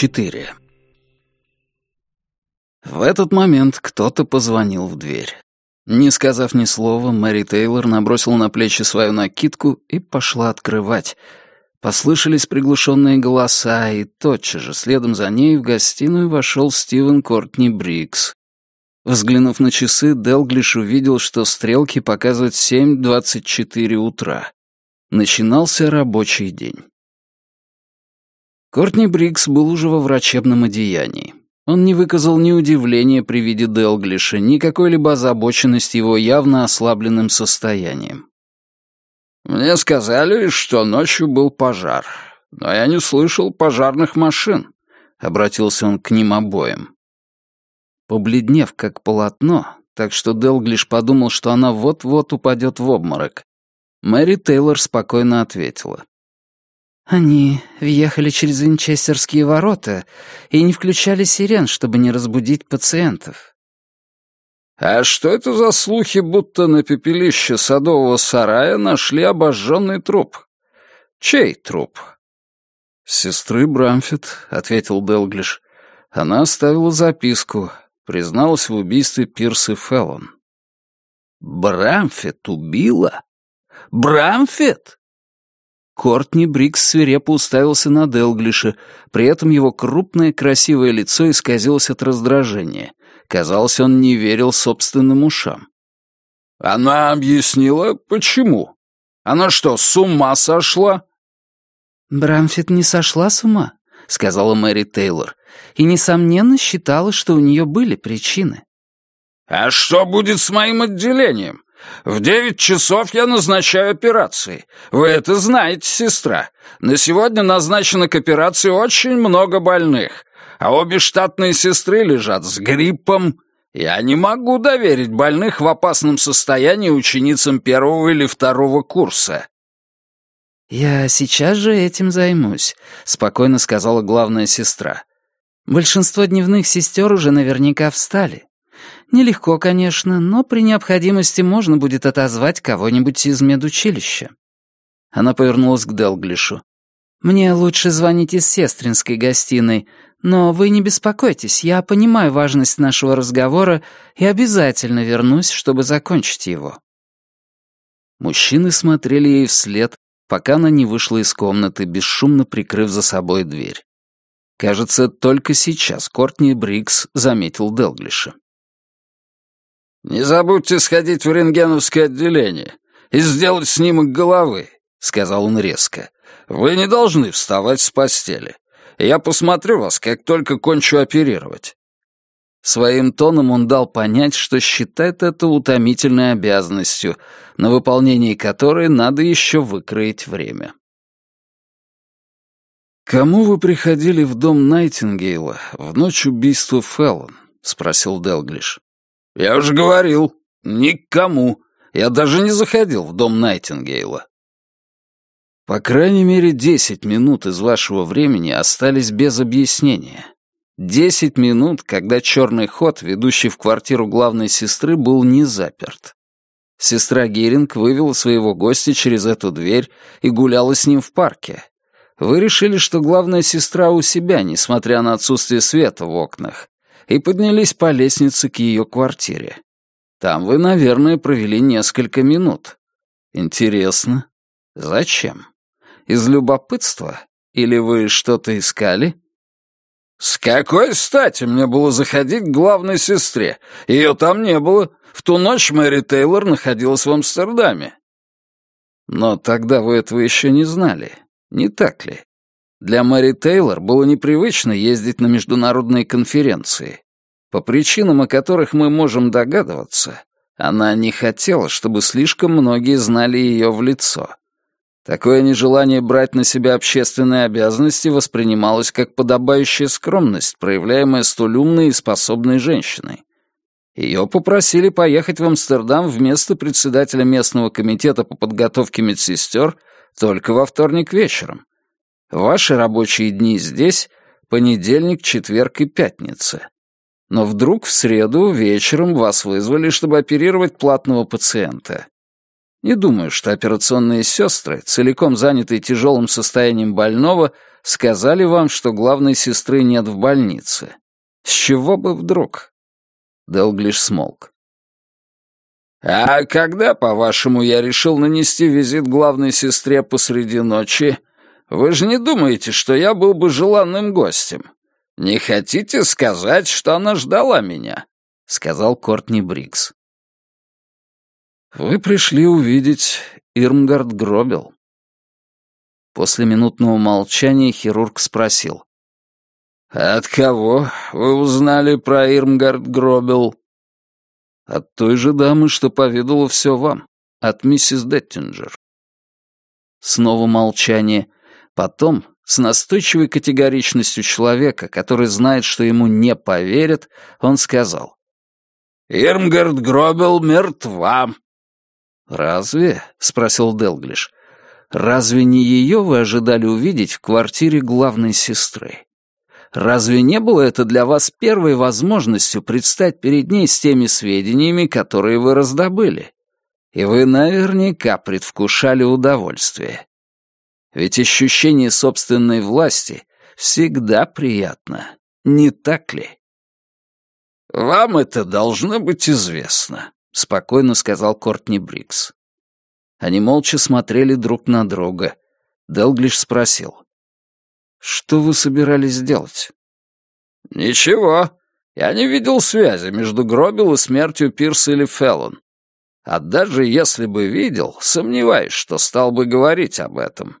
4. В этот момент кто-то позвонил в дверь. Не сказав ни слова, Мэри Тейлор набросила на плечи свою накидку и пошла открывать. Послышались приглушенные голоса, и тотчас же следом за ней в гостиную вошел Стивен Кортни Брикс. Взглянув на часы, Делглиш увидел, что стрелки показывают 7.24 утра. Начинался рабочий день. Кортни Брикс был уже во врачебном одеянии. Он не выказал ни удивления при виде Делглиша, ни какой-либо озабоченности его явно ослабленным состоянием. «Мне сказали, что ночью был пожар, но я не слышал пожарных машин», — обратился он к ним обоим. Побледнев, как полотно, так что Делглиш подумал, что она вот-вот упадет в обморок, Мэри Тейлор спокойно ответила. Они въехали через Винчестерские ворота и не включали сирен, чтобы не разбудить пациентов. «А что это за слухи, будто на пепелище садового сарая нашли обожженный труп? Чей труп?» «Сестры Брамфит», — ответил Делглиш. Она оставила записку, призналась в убийстве Пирсы Феллон. «Брамфит убила? Брамфит?» Кортни Брикс свирепо уставился на Делглиша, при этом его крупное красивое лицо исказилось от раздражения. Казалось, он не верил собственным ушам. «Она объяснила, почему? Она что, с ума сошла?» «Брамфит не сошла с ума», — сказала Мэри Тейлор, «и, несомненно, считала, что у нее были причины». «А что будет с моим отделением? В девять часов я назначаю операции. Вы это знаете, сестра. На сегодня назначено к операции очень много больных, а обе штатные сестры лежат с гриппом. Я не могу доверить больных в опасном состоянии ученицам первого или второго курса». «Я сейчас же этим займусь», — спокойно сказала главная сестра. «Большинство дневных сестер уже наверняка встали. Нелегко, конечно, но при необходимости можно будет отозвать кого-нибудь из медучилища. Она повернулась к Делглишу. «Мне лучше звонить из сестринской гостиной, но вы не беспокойтесь, я понимаю важность нашего разговора и обязательно вернусь, чтобы закончить его». Мужчины смотрели ей вслед, пока она не вышла из комнаты, бесшумно прикрыв за собой дверь. Кажется, только сейчас Кортни Брикс заметил Делглиша. «Не забудьте сходить в рентгеновское отделение и сделать снимок головы», — сказал он резко. «Вы не должны вставать с постели. Я посмотрю вас, как только кончу оперировать». Своим тоном он дал понять, что считает это утомительной обязанностью, на выполнение которой надо еще выкроить время. «Кому вы приходили в дом Найтингейла в ночь убийства Феллон?» — спросил Делглиш. «Я уже говорил, никому. Я даже не заходил в дом Найтингейла». «По крайней мере, десять минут из вашего времени остались без объяснения. Десять минут, когда черный ход, ведущий в квартиру главной сестры, был не заперт. Сестра Геринг вывела своего гостя через эту дверь и гуляла с ним в парке. Вы решили, что главная сестра у себя, несмотря на отсутствие света в окнах, и поднялись по лестнице к ее квартире. Там вы, наверное, провели несколько минут. Интересно, зачем? Из любопытства? Или вы что-то искали? С какой стати мне было заходить к главной сестре? Ее там не было. В ту ночь Мэри Тейлор находилась в Амстердаме. Но тогда вы этого еще не знали, не так ли? Для Мэри Тейлор было непривычно ездить на международные конференции. По причинам, о которых мы можем догадываться, она не хотела, чтобы слишком многие знали ее в лицо. Такое нежелание брать на себя общественные обязанности воспринималось как подобающая скромность, проявляемая столь умной и способной женщиной. Ее попросили поехать в Амстердам вместо председателя местного комитета по подготовке медсестер только во вторник вечером. Ваши рабочие дни здесь — понедельник, четверг и пятница. Но вдруг в среду вечером вас вызвали, чтобы оперировать платного пациента. Не думаю, что операционные сестры, целиком занятые тяжелым состоянием больного, сказали вам, что главной сестры нет в больнице. С чего бы вдруг?» Делглиш смолк. «А когда, по-вашему, я решил нанести визит главной сестре посреди ночи? Вы же не думаете, что я был бы желанным гостем? Не хотите сказать, что она ждала меня?» — сказал Кортни Брикс. «Вы пришли увидеть Ирмгард Гробел». После минутного молчания хирург спросил. «От кого вы узнали про Ирмгард Гробел?» От той же дамы, что поведала все вам. От миссис Деттинджер. Снова молчание. Потом, с настойчивой категоричностью человека, который знает, что ему не поверят, он сказал. «Ирмгард Гробел мертва». «Разве?» — спросил Делглиш. «Разве не ее вы ожидали увидеть в квартире главной сестры?» Разве не было это для вас первой возможностью предстать перед ней с теми сведениями, которые вы раздобыли? И вы наверняка предвкушали удовольствие. Ведь ощущение собственной власти всегда приятно, не так ли? «Вам это должно быть известно», — спокойно сказал Кортни Брикс. Они молча смотрели друг на друга. Делглиш спросил. Что вы собирались делать? Ничего. Я не видел связи между Гробил и смертью Пирса или Феллон. А даже если бы видел, сомневаюсь, что стал бы говорить об этом.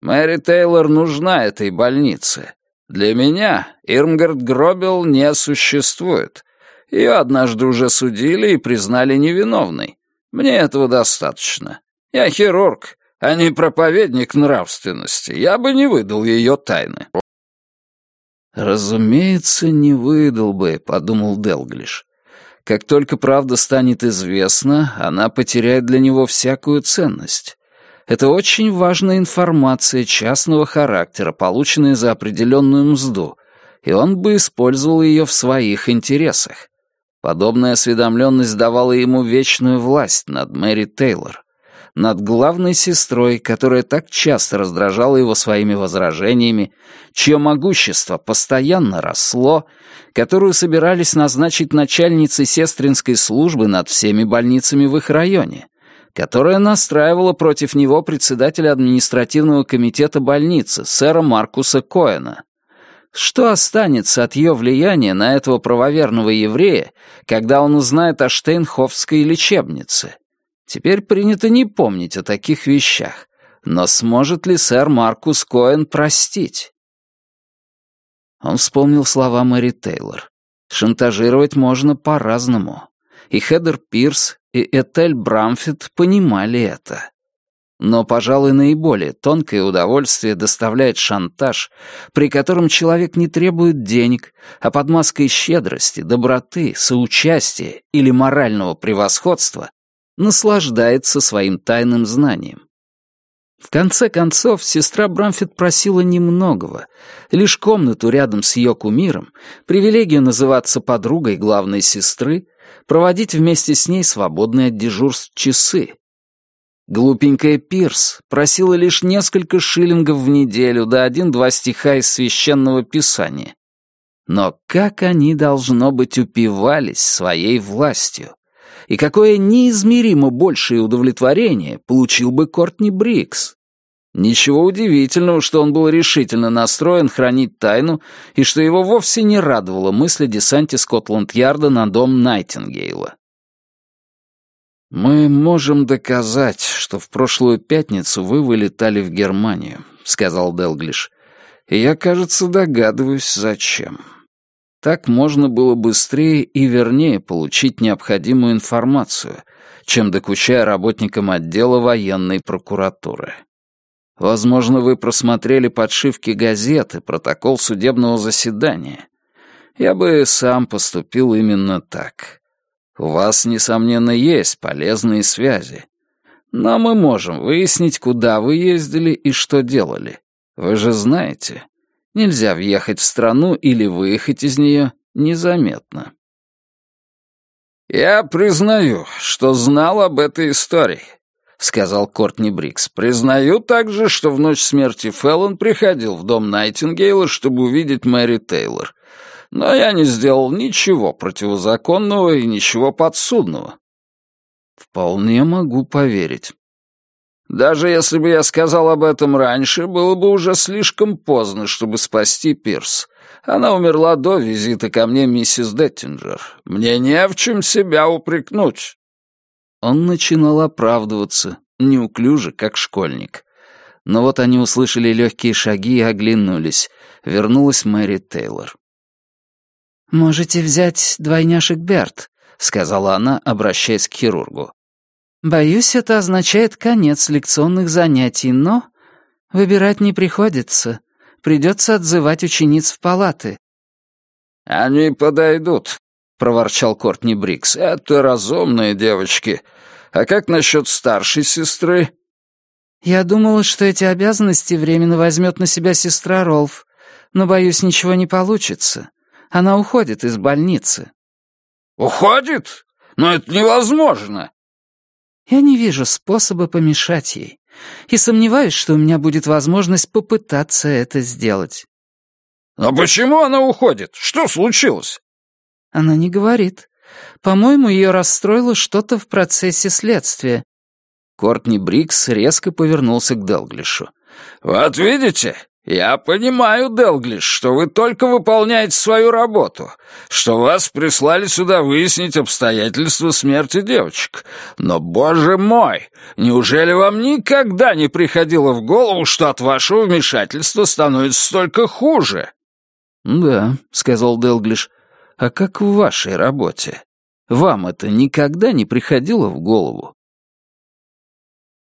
Мэри Тейлор нужна этой больнице. Для меня Ирмгард Гробил не существует. Ее однажды уже судили и признали невиновной. Мне этого достаточно. Я хирург, а не проповедник нравственности, я бы не выдал ее тайны». «Разумеется, не выдал бы», — подумал Делглиш. «Как только правда станет известна, она потеряет для него всякую ценность. Это очень важная информация частного характера, полученная за определенную мзду, и он бы использовал ее в своих интересах. Подобная осведомленность давала ему вечную власть над Мэри Тейлор над главной сестрой, которая так часто раздражала его своими возражениями, чье могущество постоянно росло, которую собирались назначить начальницей сестринской службы над всеми больницами в их районе, которая настраивала против него председателя административного комитета больницы, сэра Маркуса Коэна. Что останется от ее влияния на этого правоверного еврея, когда он узнает о Штейнхофской лечебнице? Теперь принято не помнить о таких вещах. Но сможет ли сэр Маркус Коэн простить? Он вспомнил слова Мэри Тейлор. Шантажировать можно по-разному. И Хедер Пирс, и Этель Брамфит понимали это. Но, пожалуй, наиболее тонкое удовольствие доставляет шантаж, при котором человек не требует денег, а под маской щедрости, доброты, соучастия или морального превосходства наслаждается своим тайным знанием. В конце концов, сестра Брамфит просила немногого, лишь комнату рядом с ее кумиром, привилегию называться подругой главной сестры, проводить вместе с ней свободные от дежурств часы. Глупенькая Пирс просила лишь несколько шиллингов в неделю да один-два стиха из священного писания. Но как они, должно быть, упивались своей властью и какое неизмеримо большее удовлетворение получил бы Кортни Брикс. Ничего удивительного, что он был решительно настроен хранить тайну и что его вовсе не радовала мысль о десанте Скотланд-Ярда на дом Найтингейла. «Мы можем доказать, что в прошлую пятницу вы вылетали в Германию», — сказал Делглиш. «И я, кажется, догадываюсь, зачем». Так можно было быстрее и вернее получить необходимую информацию, чем докучая работникам отдела военной прокуратуры. Возможно, вы просмотрели подшивки газеты, протокол судебного заседания. Я бы сам поступил именно так. У вас, несомненно, есть полезные связи. Но мы можем выяснить, куда вы ездили и что делали. Вы же знаете, Нельзя въехать в страну или выехать из нее незаметно. «Я признаю, что знал об этой истории. Сказал Кортни Брикс. «Признаю также, что в ночь смерти Феллон приходил в дом Найтингейла, чтобы увидеть Мэри Тейлор. Но я не сделал ничего противозаконного и ничего подсудного». «Вполне могу поверить». «Даже если бы я сказал об этом раньше, было бы уже слишком поздно, чтобы спасти Пирс. Она умерла до визита ко мне миссис Деттинджер. Мне не в чем себя упрекнуть». Он начинал оправдываться, неуклюже, как школьник. Но вот они услышали легкие шаги и оглянулись. Вернулась Мэри Тейлор. «Можете взять двойняшек Берт», — сказала она, обращаясь к хирургу. «Боюсь, это означает конец лекционных занятий, но выбирать не приходится. Придется отзывать учениц в палаты». «Они подойдут», — проворчал Кортни Брикс. «Это разумные девочки. А как насчет старшей сестры?» «Я думала, что эти обязанности временно возьмет на себя сестра Ролф, но, боюсь, ничего не получится. Она уходит из больницы». «Уходит? Но это невозможно!» «Я не вижу способа помешать ей, и сомневаюсь, что у меня будет возможность попытаться это сделать». «Но почему она уходит? Что случилось?» Она не говорит. По-моему, ее расстроило что-то в процессе следствия. Кортни Брикс резко повернулся к Делглишу. «Вот видите, я понимаю, Делглиш, что вы только выполняете свою работу, что вас прислали сюда выяснить обстоятельства смерти девочек. Но, боже мой, неужели вам никогда не приходило в голову, что от вашего вмешательства становится столько хуже?» «Да», — сказал Делглиш, а как в вашей работе? Вам это никогда не приходило в голову?